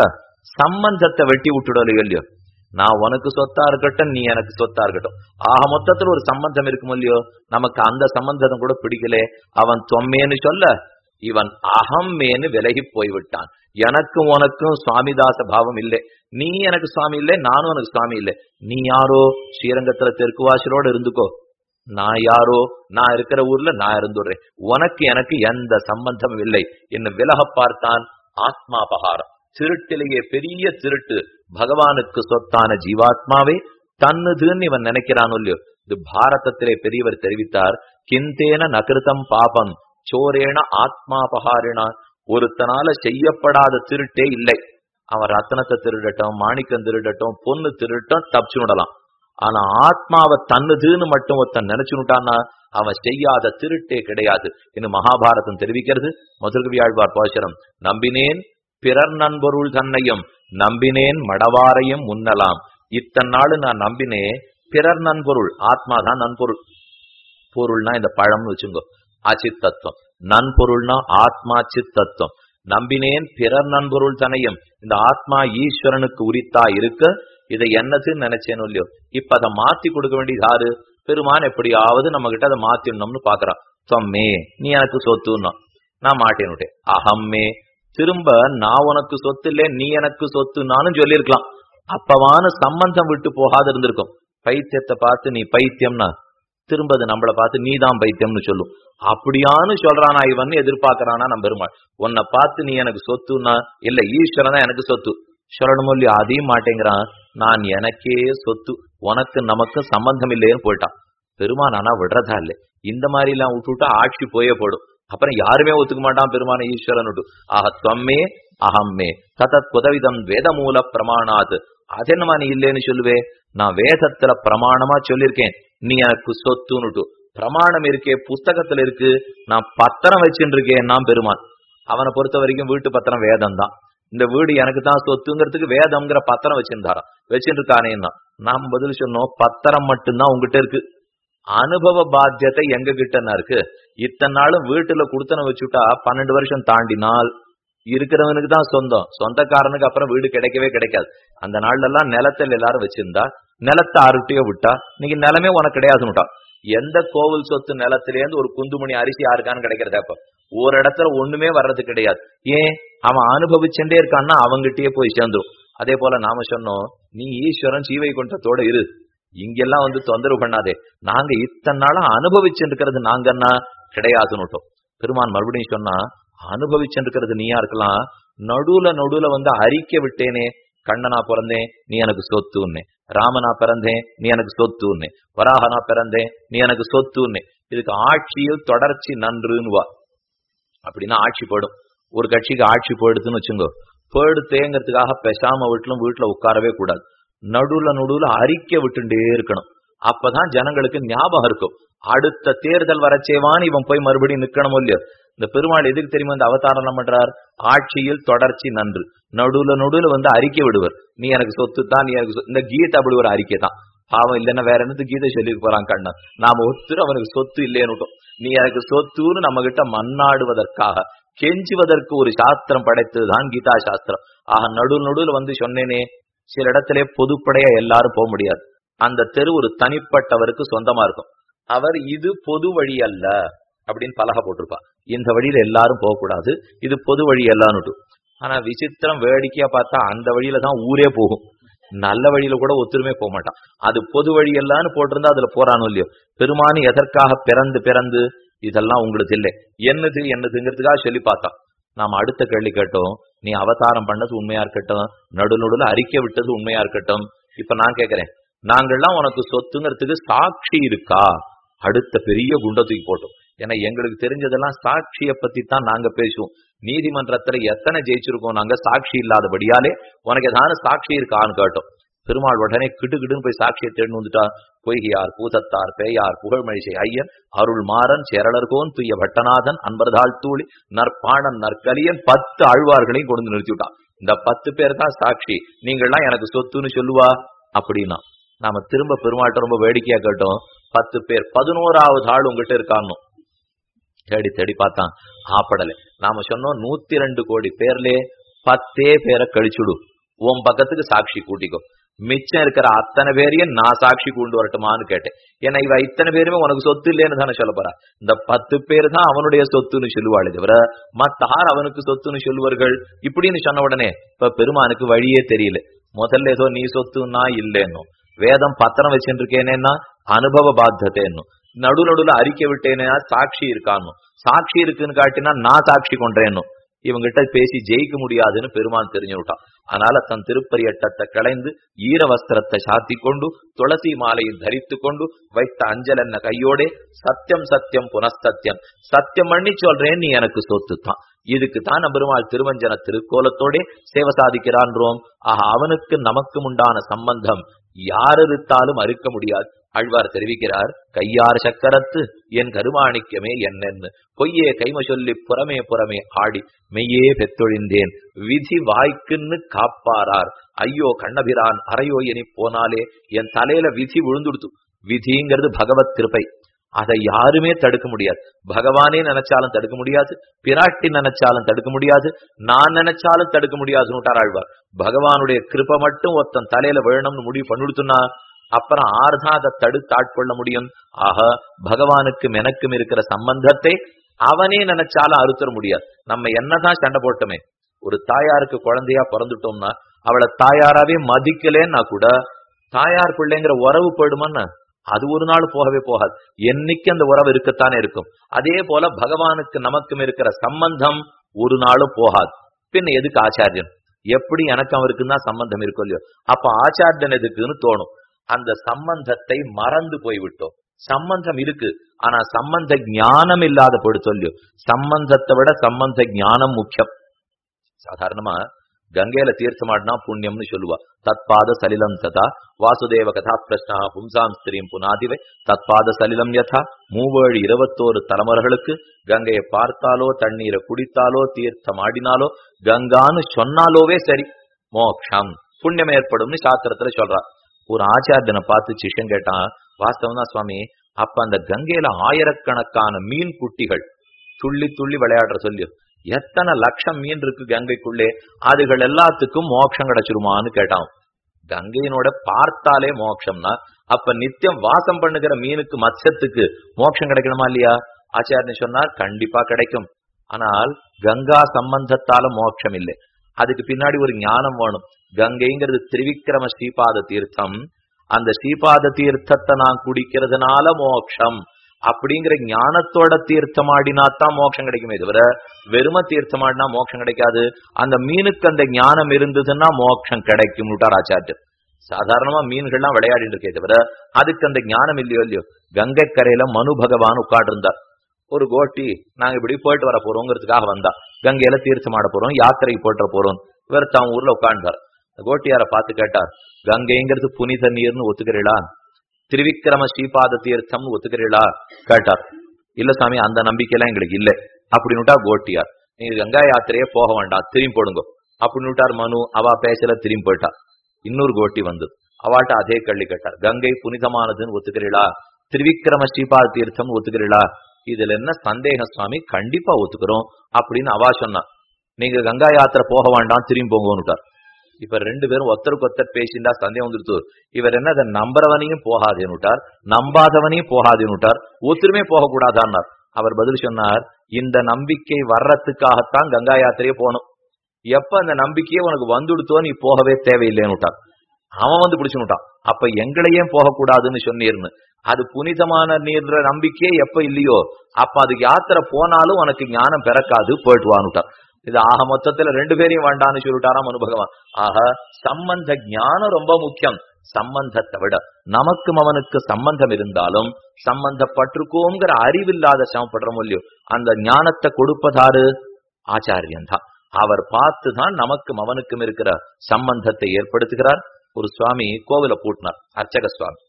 சம்பந்தத்தை வெட்டி விட்டுடலையோ இல்லையோ? நான் உனக்கு சொத்தா இருக்கட்டும் நீ எனக்கு சொத்தா இருக்கட்டும். ஆக மொத்தத்துல ஒரு சம்பந்தம் இருக்கும் இல்லையோ? நமக்கு அந்த சம்பந்தம் கூட பிடிக்கலே. அவன் தொம்மேன்னு சொல்ல இவன் அகம்மேன்னு விலகி போய்விட்டான். எனக்கும் உனக்கும் சுவாமிதாச பாவம் இல்லை. நீ எனக்கு சுவாமி இல்லை நானும் உனக்கு சுவாமி இல்லை. நீ யாரோ? ஸ்ரீரங்கத்துல தெற்குவாசலோட இருந்துக்கோ. நான் யாரோ? நான் இருக்கிற ஊர்ல நான் இருந்துடுறேன். உனக்கு எனக்கு எந்த சம்பந்தமும் இல்லை. என்று விலக பார்த்தான் ஆத்மாபகாரம். திருட்டிலேயே பெரிய திருட்டு. பகவானுக்கு சொத்தான ஜீவாத்மாவே தன்னுதுன்னு இவன் நினைக்கிறான் இல்லையோ. இது பாரதத்திலே பெரியவர் தெரிவித்தார். கிந்தேன நகிருதம் பாபம் சோரேன ஆத்மாபகாரினா ஒருத்தனால செய்யப்படாத திருட்டே இல்லை. அவன் ரத்தனத்தை திருடட்டும் மாணிக்கம் திருடட்டும் பொண்ணு திருடட்டும் தப்பிச்சு விடலாம். ஆனா ஆத்மாவை தன்னுதுன்னு மட்டும் ஒருத்தன் நினைச்சுட்டான்னா அவன் செய்யாத திருட்டே கிடையாது. என்று மகாபாரதம் தெரிவிக்கிறது. முதல்கவி ஆழ்வார் நம்பினேன் பிறர் நண்பொருள் தன்னையும் நம்பினேன் மடவாரையும் உண்ணலாம். இத்தனை நாள் நான் நம்பினே பிறர் நண்பொருள் ஆத்மா தான் நண்பொருள். பொருள்னா இந்த பழம்னு வச்சுங்கோ அச்சித் தத்துவம் நன்பொருள்னா ஆத்மா சித் தத்துவம் நம்பினேன் பிறர் நண்பொருள் தனையும் இந்த ஆத்மா ஈஸ்வரனுக்கு உரித்தா இருக்க. இதை என்னதுன்னு நினைச்சேனோ இல்லையோ இப்ப அதை மாத்தி கொடுக்க வேண்டியது யாரு? பெருமான் எப்படியாவது நம்ம கிட்ட அதை மாத்திடணும்னு பாக்குறான். தொம்மே நீ எனக்கு சொத்துன்னா. நான் மாட்டேன் அகம்மே திரும்ப நான் உனக்கு சொத்து இல்லை நீ எனக்கு சொத்து நானும் சொல்லியிருக்கலாம். அப்பவான சம்பந்தம் விட்டு போகாது இருந்திருக்கும். பைத்தியத்தை பார்த்து நீ பைத்தியம்னா? திரும்ப அது நம்மளை பார்த்து நீ தான் பைத்தியம்னு சொல்லும் அப்படியான்னு சொல்றானா இவன் எதிர்பார்க்கறானா நம்ம பெருமாள். உன்னை பார்த்து நீ எனக்கு சொத்துன்னா இல்ல ஈஸ்வரன் தான் எனக்கு சொத்து. சொல்லணுமொல்லி அதையும் மாட்டேங்கிறான். நான் எனக்கே சொத்து உனக்கு நமக்கு சம்பந்தம் இல்லையேன்னு போயிட்டான். பெருமான் ஆனா விடுறதா இல்லை. இந்த மாதிரி எல்லாம் விட்டுவிட்டா ஆட்சி போயே போடும். அப்புறம் யாருமே ஒத்துக்க மாட்டான் பெருமான ஈஸ்வரன் ஆஹ துவம்மே அகம்மே ததத் புதவிதம் வேதமூல பிரமாணாத். அது என்னமா நீ இல்லைன்னு சொல்லுவே? நான் வேதத்துல பிரமாணமா சொல்லியிருக்கேன் நீ எனக்கு சொத்துன்னுட்டு. பிரமாணம் இருக்கே புஸ்தகத்துல இருக்கு. நான் பத்திரம் வச்சுட்டு இருக்கேன் நான் பெருமான். அவனை பொறுத்த வரைக்கும் வீட்டு பத்திரம் வேதம் தான் இந்த வீடு எனக்கு தான் சொத்துங்கிறதுக்கு வேதம்ங்கிற பத்திரம் வச்சிருந்தாராம். வச்சுட்டு தான் நாம் பதில் சொன்னோம் பத்திரம் மட்டும்தான் உங்ககிட்ட இருக்கு. அனுபவ பாத்தியத்தை எங்க கிட்டனா இருக்கு? இத்தனை நாளும் வீட்டுல குடுத்தன வச்சுட்டா பன்னெண்டு வருஷம் தாண்டினால் இருக்கிறவனுக்கு தான் சொந்தம். சொந்தக்காரனுக்கு அப்புறம் வீடு கிடைக்கவே கிடைக்காது. அந்த நாள்ல எல்லாம் நிலத்தில் எல்லாரும் வச்சிருந்தா நிலத்தை அருட்டியோ விட்டா இன்னைக்கு நிலமே உனக்கு கிடையாதுன்னுட்டா எந்த கோவில் சொத்து நிலத்திலேருந்து ஒரு குந்துமணி அரிசி யாருக்கான்னு கிடைக்கிறது அப்ப ஒரு இடத்துல ஒண்ணுமே வர்றது கிடையாது. ஏன்? அவன் அனுபவிச்சுட்டே இருக்கான்னா அவங்கிட்டயே போய் சேர்ந்துரும். அதே போல நாம சொன்னோம் நீ ஈஸ்வரன் சீவை கொண்டத்தோட இரு. இங்கெல்லாம் வந்து தொந்தரவு பண்ணாதே. நாங்க இத்தனை நாளா அனுபவிச்சுருக்கிறது நாங்கன்னா கிடையாதுன்னுட்டோம் பெருமான் மறுபடியும் சொன்னா அனுபவிச்சுருக்கிறது நீயா இருக்கலாம். நடுவுல நடுவுல வந்து அறிக்க விட்டேனே. கண்ணனா பிறந்தேன் நீ எனக்கு சொத்துன்னு. ராமனா பிறந்தேன் நீ எனக்கு சொத்துன்னு. வராகனா பிறந்தேன் நீ எனக்கு சொத்துன்னு. இதுக்கு ஆட்சியில் தொடர்ச்சி நன்றுன்னுவா. அப்படின்னா ஆட்சி போயிடும். ஒரு கட்சிக்கு ஆட்சி போயிடுதுன்னு வச்சுங்கோ. போயிடுத்தேங்கிறதுக்காக பெசாம வீட்டிலும் வீட்டுல உட்காரவே கூடாது. நடுவுல நடுவுல அறிக்கை விட்டுண்டே இருக்கணும். அப்பதான் ஜனங்களுக்கு ஞாபகம் இருக்கும். அடுத்த தேர்தல் வரச்சேவான் இவன் போய் மறுபடியும் நிக்கணும் இல்லையோ? இந்த பெருமாள் எதுக்கு தெரியுமா இந்த அவதாரம் பண்றார்? ஆட்சியில் தொடர்ச்சி நன்று. நடுவுல நடுவுல வந்து அறிக்கை விடுவர். நீ எனக்கு சொத்து தான் நீ எனக்கு இந்த கீதை அப்படி ஒரு அறிக்கை தான். பாவம் இல்லைன்னா வேற என்னது கீதை சொல்லி போறான் கண்ணன். நாம ஒத்துரு அவனுக்கு சொத்து இல்லைன்னு நீ எனக்கு சொத்துன்னு நம்ம கிட்ட மன்னாடுவதற்காக கெஞ்சுவதற்கு ஒரு சாஸ்திரம் படைத்ததுதான் கீதா சாஸ்திரம். ஆக நடு நடுவுல வந்து சொன்னேனே சில இடத்திலே பொதுப்படையா எல்லாரும் போக முடியாது. அந்த தெரு ஒரு தனிப்பட்டவருக்கு சொந்தமா இருக்கும். அவர் இது பொது வழி அல்ல அப்படின்னு பலக போட்டிருப்பா. இந்த வழியில எல்லாரும் போகக்கூடாது இது பொது வழி எல்லான்னுட்டு ஆனா விசித்திரம் வேடிக்கையா பார்த்தா அந்த வழியில தான் ஊரே போகும். நல்ல வழியில கூட ஒத்துருமே போக மாட்டான். அது பொது வழி எல்லாம்னு போட்டிருந்தா அதுல போறானோ இல்லையோ? பெருமானி எதற்காக பிறந்து பிறந்து இதெல்லாம் உங்களுக்கு இல்லை. என்னது என்னதுங்கிறதுக்காக சொல்லி பார்த்தான். நாம் அடுத்த கேள்வி கேட்டோம். நீ அவதாரம் பண்ணது உண்மையா இருக்கட்டும். நடு நடுல அறிக்கை விட்டது உண்மையா இருக்கட்டும். இப்ப நான் கேட்கிறேன் நாங்கள்லாம் உனக்கு சொத்துங்கிறதுக்கு சாட்சி இருக்கா? அடுத்த பெரிய குண்டை தூக்கி போட்டோம். ஏன்னா எங்களுக்கு தெரிஞ்சதெல்லாம் சாட்சியை பத்தி தான் நாங்க பேசுவோம். நீதிமன்றத்துல எத்தனை ஜெயிச்சிருக்கோம் நாங்க சாட்சி இல்லாதபடியாலே உனக்கு எதான சாட்சி இருக்கான்னு கேட்டோம். பெருமாள் உடனே கிடுகிடுன்னு போய் சாட்சியை தேடின்னு வந்துட்டா. பொய்கியார் பூதத்தார் பேயார் புகழ்மழிசை ஐயன் அருள் மாறன் சேரலர்கோன் துய்ய பட்டநாதன் அன்பர்தாள் தூளி நற்பாணன் நற்கலியன் பத்து ஆழ்வார்களையும் கொண்டு நிறுத்தி விட்டான். இந்த பத்து பேர் தான் சாட்சி. நீங்கள்லாம் எனக்கு சொத்துன்னு சொல்லுவா? அப்படின்னா நாம திரும்ப பெருமாள்கிட்ட ரொம்ப வேடிக்கையா கேட்டோம். பத்து பேர் பதினோராவது ஆள் உங்ககிட்ட இருக்கான்னு. தேடி தேடி பார்த்தான். ஆப்படலை நாம சொன்னோம் நூத்தி ரெண்டு கோடி பேர்லே பத்தே பேரை கழிச்சுடும் உன் பக்கத்துக்கு சாட்சி கூட்டிக்கோ. மிச்சம் இருக்கிற அத்தனை பேரையும் நான் சாட்சி கொண்டு வரட்டுமான்னு கேட்டேன். ஏன்னா இவ இத்தனை பேருமே உனக்கு சொத்து இல்லைன்னு தானே சொல்ல போறா. இந்த பத்து பேர் தான் அவனுடைய சொத்துன்னு சொல்லுவாள் தவிர மத்தார் அவனுக்கு சொத்துன்னு சொல்லுவார்கள் இப்படின்னு சொன்ன உடனே இப்ப பெருமானுக்கு வழியே தெரியல. முதல்ல ஏதோ நீ சொத்துன்னா இல்லைன்னும் வேதம் பத்திரம் வச்சுருக்கேனேன்னா அனுபவ பாத்தத்தைன்னும் நடு நடுல அறிக்கை விட்டேன்னா சாட்சி இருக்கான்னு சாட்சி இருக்குன்னு காட்டினா நான் சாட்சி கொண்டேன்னும் இவங்கிட்ட பேசி ஜெயிக்க முடியாதுன்னு பெருமான் தெரிஞ்சு விட்டான் அதனால தன் திருப்பரியட்டத்தை களைந்து ஈர வஸ்திரத்தை சாத்தி கொண்டு துளசி மாலையை தரித்து கொண்டு வைத்த அஞ்சல் என்ன கையோடே சத்தியம் சத்தியம் புனஸ்தத்தியம் சத்தியம் பண்ணி சொல்றேன் நீ எனக்கு சொத்து தான் இதுக்கு தான் பெருமாள் திருவஞ்சன திருக்கோலத்தோட சேவை சாதிக்கிறான்றோம். ஆக அவனுக்கு நமக்கு உண்டான சம்பந்தம் யார் இருத்தாலும் அறுக்க முடியாது. ஆழ்வார் தெரிவிக்கிறார் கையார் சக்கரத்து என் கருமாணிக்கமே என்னென்னு. பொய்யே கைம சொல்லி புறமே புறமே ஆடி மெய்யே பெத்தொழிந்தேன். விதி வாய்க்குன்னு காப்பாரார் ஐயோ கண்ணபிரான் அறையோ எனி போனாலே என் தலையில விதி விழுந்துடுத்து. விதிங்கிறது பகவத் திருப்பை அதை யாருமே தடுக்க முடியாது. பகவானே நினைச்சாலும் தடுக்க முடியாது. பிராட்டி நினைச்சாலும் தடுக்க முடியாது. நான் நினைச்சாலும் தடுக்க முடியாதுன்னு ஆழ்வார் பகவானுடைய கிருப்பை மட்டும் ஒருத்தன் தலையில விழணும்னு முடிவு பண்ணிடுத்துனா அப்புறம் ஆறுதான் அதை தடுத்து ஆட்கொள்ள முடியும். ஆக பகவானுக்கும் எனக்கும் இருக்கிற சம்பந்தத்தை அவனே நினைச்சாலும் அறுத்தர முடியாது. நம்ம என்னதான் சண்டை போட்டோமே ஒரு தாயாருக்கு குழந்தையா பிறந்துட்டோம்னா அவளை தாயாராவே மதிக்கலேன்னா கூட தாயார் பிள்ளைங்கிற உறவு போயிடுமான்னு அது ஒரு நாள் போகவே போகாது. என்னைக்கு அந்த உறவு இருக்கத்தானே இருக்கும். அதே போல பகவானுக்கு நமக்கும் இருக்கிற சம்பந்தம் ஒரு நாளும் போகாது. பின்ன எதுக்கு ஆச்சாரியன்? எப்படி எனக்கு அவருக்கு தான் சம்பந்தம் இருக்கும் இல்லையோ. அப்ப ஆச்சாரியன் எதுக்குன்னு தோணும். அந்த சம்பந்தத்தை மறந்து போய்விட்டோம். சம்பந்தம் இருக்கு ஆனா சம்பந்த ஞானம் இல்லாத போடு சொல்லியோ சம்பந்தத்தை விட சம்பந்த ஞானம் முக்கியம். சாதாரணமா கங்கையில தீர்த்தமாடினா புண்ணியம்னு சொல்லுவா. தத்பாத சலிலம் ததா வாசுதேவ கதா பிரஷ்னா பும்சாம் ஸ்திரீம் புனாதிவை தத்பாத சலிலம் யதா மூவேழு இருபத்தோரு தலைமுறைகளுக்கு கங்கையை பார்த்தாலோ தண்ணீரை குடித்தாலோ தீர்த்தம் ஆடினாலோ கங்கான்னு சொன்னாலோவே சரி. மோக்ஷம் புண்ணியம் ஏற்படும்னு சாஸ்திரத்துல சொல்றா. ஒரு ஆச்சாரியனை பார்த்து சிஷ்யன் கேட்டான் வாஸ்தவம் தான் சுவாமி அப்ப அந்த கங்கையில ஆயிரக்கணக்கான மீன் குட்டிகள் துள்ளி துள்ளி விளையாடுற சொல்லி எத்தனை லட்சம் மீன் இருக்கு கங்கைக்குள்ளே அதுகள் எல்லாத்துக்கும் மோட்சம் கிடைச்சிருமான்னு கேட்டான். கங்கையினோட பார்த்தாலே மோட்சம்னா அப்ப நித்தியம் வாசம் பண்ணுகிற மீனுக்கு மத்சத்துக்கு மோட்சம் கிடைக்கணுமா இல்லையா? ஆச்சாரியன் சொன்னார் கண்டிப்பா கிடைக்கும். ஆனால் கங்கா சம்பந்தத்தால மோட்சம் இல்லை. அதுக்கு பின்னாடி ஒரு ஞானம் வேணும். கங்கைங்கிறது திரிவிக்ரம ஸ்ரீபாத தீர்த்தம். அந்த ஸ்ரீபாத தீர்த்தத்தை நான் குடிக்கிறதுனால மோட்சம். அப்படிங்கிற ஞானத்தோட தீர்த்தம் ஆடினாத்தான் மோட்சம் கிடைக்குமே தவிர வெறும தீர்த்தமாடினா மோட்சம் கிடைக்காது. அந்த மீனுக்கு அந்த ஞானம் இருந்ததுன்னா மோட்சம் கிடைக்கும் ஆச்சாரியர். சாதாரணமா மீன்கள்லாம் விளையாடிட்டு இருக்கே தவிர அதுக்கு அந்த ஞானம் இல்லையோ இல்லையோ. கங்கை கரையில மனு பகவான் உட்காண்டிருந்தார் ஒரு கோட்டி நாங்க இப்படி போயிட்டு வர போறோங்கிறதுக்காக வந்தா. கங்கையில தீர்த்தமாட போறோம் யாத்திரைக்கு போயிட்டு போறோம். இவர் தான் ஊர்ல உட்காண்டார் கோட்டியார பார்த்து கேட்டார் கங்கைங்கிறது புனித நீர்னு ஒத்துக்கிறீளா? திருவிக்கிரம ஸ்ரீபாத தீர்த்தம் ஒத்துக்கிறீளா? கேட்டார். இல்ல சாமி அந்த நம்பிக்கையெல்லாம் எங்களுக்கு இல்லை. அப்படின்னுட்டா கோட்டியார். நீங்க கங்கா யாத்திரையே போக வேண்டாம் திரும்பி போடுங்க. அப்படின்னுட்டார் மனு அவா பேசல திரும்பி போயிட்டா. இன்னொரு கோட்டி வந்து அவாட்ட அதே கள்ளி கேட்டார். கங்கை புனிதமானதுன்னு ஒத்துக்கிறீளா? திருவிக்கிரம ஸ்ரீபாத தீர்த்தம் ஒத்துக்கிறீளா? இதுல என்ன சந்தேகம் சுவாமி கண்டிப்பா ஒத்துக்கிறோம். அப்படின்னு அவா சொன்னான் நீங்க கங்கா யாத்திரை போக வேண்டாம் திரும்பி போங்கன்னுட்டார் இவர் ரெண்டு பேரும் ஒருத்தருக்கு ஒருத்தர் பேசிண்டா சந்தேகம் வந்துருத்து இவர் என்ன அதை நம்புறவனையும் போகாதேன்னுட்டார் நம்பாதவனையும் போகாதேன்னுட்டார் ஒருத்தருமே போகக்கூடாதான்னார். அவர் பதில் சொன்னார் இந்த நம்பிக்கை வர்றதுக்காகத்தான் கங்கா யாத்திரையே போகணும். எப்ப அந்த நம்பிக்கையே உனக்கு வந்துடுத்தோ நீ போகவே தேவையில்லைன்னுட்டார் அவன் வந்து பிடிச்சுனுட்டான் அப்ப எங்களையே போகக்கூடாதுன்னு சொன்னீர்னு. அது புனிதமான நீர்ன்ற நம்பிக்கையே எப்ப இல்லையோ அப்ப அதுக்கு யாத்திரை போனாலும் உனக்கு ஞானம் பிறக்காது போயிட்டு வானுட்டார் இது ஆக மொத்தத்துல ரெண்டு பேரையும் வேண்டான்னு சொல்லிட்டாராம் அனுபவம். ஆக சம்பந்த ஞானம் ரொம்ப முக்கியம். சம்பந்தத்தை விட நமக்கும் அவனுக்கு சம்பந்தம் இருந்தாலும் சம்பந்தப்பட்டிருக்கோங்கிற அறிவில்லாத சமப்படுறோம் இல்லையோ அந்த ஞானத்தை கொடுப்பதாரு ஆச்சாரியன் தான். அவர் பார்த்து தான் நமக்கும் அவனுக்கும் இருக்கிற சம்பந்தத்தை ஏற்படுத்துகிறார். ஒரு சுவாமி கோவில பூட்டினார். அர்ச்சக சுவாமி